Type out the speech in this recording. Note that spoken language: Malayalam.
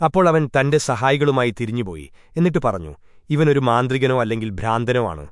അപ്പോൾ അവൻ തന്റെ സഹായികളുമായി തിരിഞ്ഞുപോയി. എന്നിട്ട് പറഞ്ഞു ഇവനൊരു മാന്ത്രികനോ അല്ലെങ്കിൽ ഭ്രാന്തനോ ആണ്.